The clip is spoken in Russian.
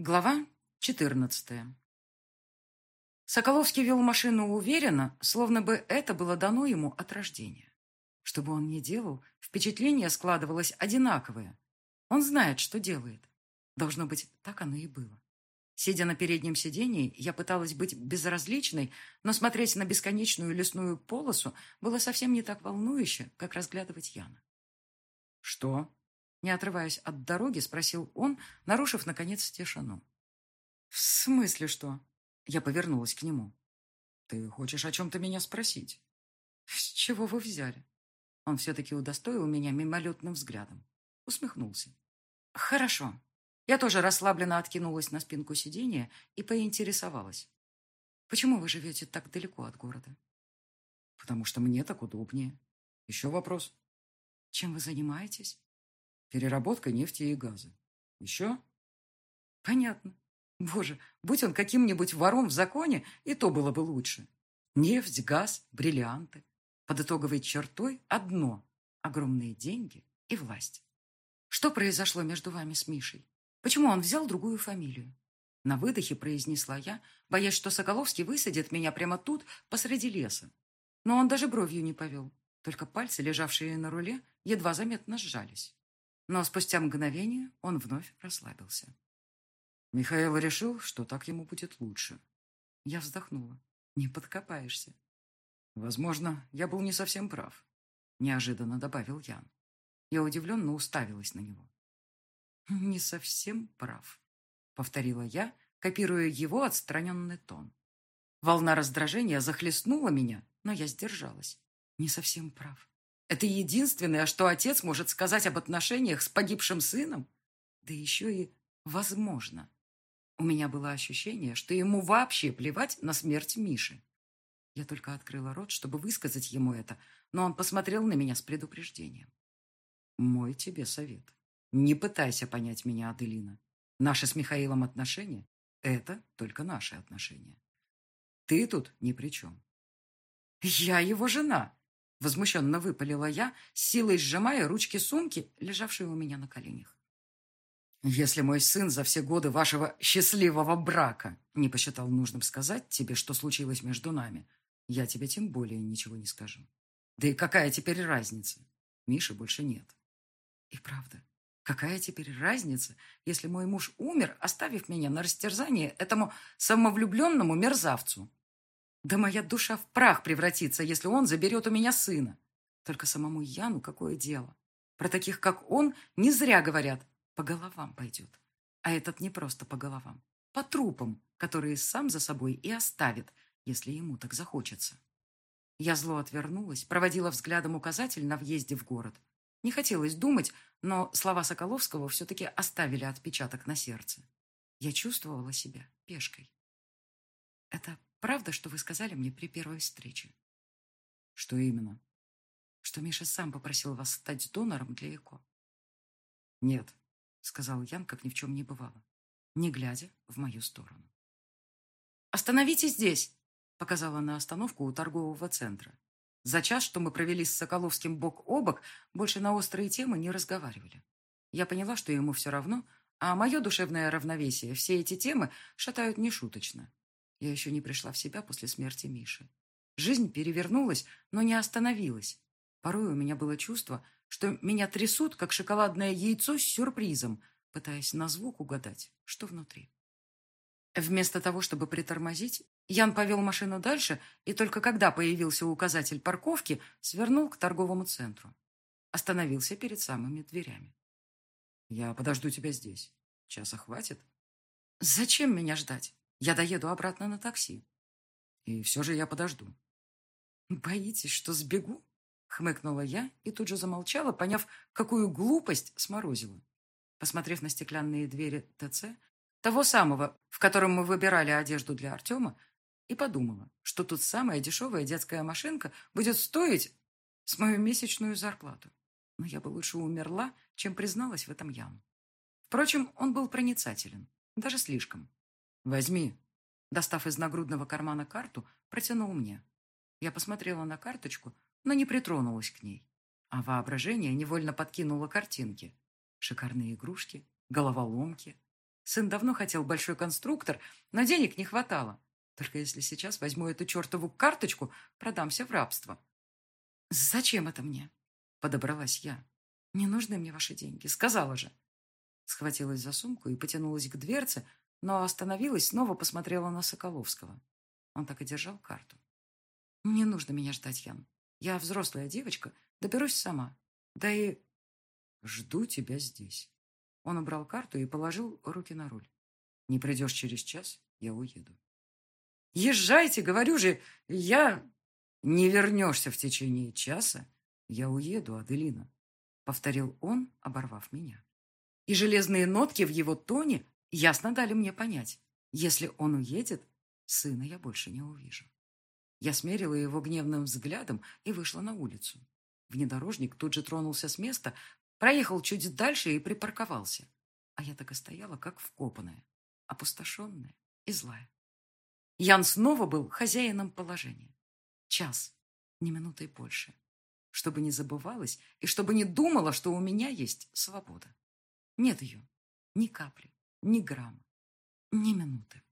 Глава 14 Соколовский вел машину уверенно, словно бы это было дано ему от рождения. Что бы он ни делал, впечатление складывалось одинаковое. Он знает, что делает. Должно быть, так оно и было. Сидя на переднем сидении, я пыталась быть безразличной, но смотреть на бесконечную лесную полосу было совсем не так волнующе, как разглядывать Яна. «Что?» Не отрываясь от дороги, спросил он, нарушив, наконец, тишину. «В смысле что?» Я повернулась к нему. «Ты хочешь о чем-то меня спросить?» «С чего вы взяли?» Он все-таки удостоил меня мимолетным взглядом. Усмехнулся. «Хорошо». Я тоже расслабленно откинулась на спинку сиденья и поинтересовалась. «Почему вы живете так далеко от города?» «Потому что мне так удобнее. Еще вопрос?» «Чем вы занимаетесь?» Переработка нефти и газа. Еще? Понятно. Боже, будь он каким-нибудь вором в законе, и то было бы лучше. Нефть, газ, бриллианты. Под итоговой чертой одно – огромные деньги и власть. Что произошло между вами с Мишей? Почему он взял другую фамилию? На выдохе произнесла я, боясь, что Соколовский высадит меня прямо тут, посреди леса. Но он даже бровью не повел, только пальцы, лежавшие на руле, едва заметно сжались. Но спустя мгновение он вновь расслабился. Михаил решил, что так ему будет лучше. Я вздохнула. Не подкопаешься. Возможно, я был не совсем прав. Неожиданно добавил Ян. Я удивленно уставилась на него. «Не совсем прав», — повторила я, копируя его отстраненный тон. Волна раздражения захлестнула меня, но я сдержалась. Не совсем прав. Это единственное, что отец может сказать об отношениях с погибшим сыном. Да еще и возможно. У меня было ощущение, что ему вообще плевать на смерть Миши. Я только открыла рот, чтобы высказать ему это, но он посмотрел на меня с предупреждением. Мой тебе совет. Не пытайся понять меня, Аделина. Наши с Михаилом отношения — это только наши отношения. Ты тут ни при чем. Я его жена, Возмущенно выпалила я, силой сжимая ручки сумки, лежавшие у меня на коленях. «Если мой сын за все годы вашего счастливого брака не посчитал нужным сказать тебе, что случилось между нами, я тебе тем более ничего не скажу. Да и какая теперь разница? Миши больше нет». «И правда, какая теперь разница, если мой муж умер, оставив меня на растерзание этому самовлюбленному мерзавцу?» Да моя душа в прах превратится, если он заберет у меня сына. Только самому Яну какое дело? Про таких, как он, не зря говорят. По головам пойдет. А этот не просто по головам. По трупам, которые сам за собой и оставит, если ему так захочется. Я зло отвернулась, проводила взглядом указатель на въезде в город. Не хотелось думать, но слова Соколовского все-таки оставили отпечаток на сердце. Я чувствовала себя пешкой. Это Правда, что вы сказали мне при первой встрече? Что именно? Что Миша сам попросил вас стать донором для ЭКО. Нет, сказал Ян, как ни в чем не бывало, не глядя в мою сторону. «Остановитесь здесь!» показала на остановку у торгового центра. За час, что мы провели с Соколовским бок о бок, больше на острые темы не разговаривали. Я поняла, что ему все равно, а мое душевное равновесие все эти темы шатают нешуточно. Я еще не пришла в себя после смерти Миши. Жизнь перевернулась, но не остановилась. Порой у меня было чувство, что меня трясут, как шоколадное яйцо с сюрпризом, пытаясь на звук угадать, что внутри. Вместо того, чтобы притормозить, Ян повел машину дальше, и только когда появился указатель парковки, свернул к торговому центру. Остановился перед самыми дверями. «Я подожду тебя здесь. Часа хватит?» «Зачем меня ждать? Я доеду обратно на такси. И все же я подожду. Боитесь, что сбегу? Хмыкнула я и тут же замолчала, поняв, какую глупость сморозила. Посмотрев на стеклянные двери ТЦ, того самого, в котором мы выбирали одежду для Артема, и подумала, что тут самая дешевая детская машинка будет стоить с мою месячную зарплату. Но я бы лучше умерла, чем призналась в этом Яну. Впрочем, он был проницателен, даже слишком. «Возьми». Достав из нагрудного кармана карту, протянул мне. Я посмотрела на карточку, но не притронулась к ней. А воображение невольно подкинуло картинки. Шикарные игрушки, головоломки, Сын давно хотел большой конструктор, но денег не хватало. Только если сейчас возьму эту чертову карточку, продамся в рабство. «Зачем это мне?» — подобралась я. «Не нужны мне ваши деньги, сказала же». Схватилась за сумку и потянулась к дверце, но остановилась, снова посмотрела на Соколовского. Он так и держал карту. «Не нужно меня ждать, Ян. Я взрослая девочка, доберусь сама. Да и...» «Жду тебя здесь». Он убрал карту и положил руки на руль. «Не придешь через час, я уеду». «Езжайте, говорю же, я...» «Не вернешься в течение часа, я уеду, Аделина», — повторил он, оборвав меня. И железные нотки в его тоне ясно дали мне понять. Если он уедет, сына я больше не увижу. Я смерила его гневным взглядом и вышла на улицу. Внедорожник тут же тронулся с места, проехал чуть дальше и припарковался. А я так и стояла, как вкопанная, опустошенная и злая. Ян снова был хозяином положения. Час, не минутой больше. Чтобы не забывалась и чтобы не думала, что у меня есть свобода. Нет ее. Ни капли, ни грамма, ни минуты.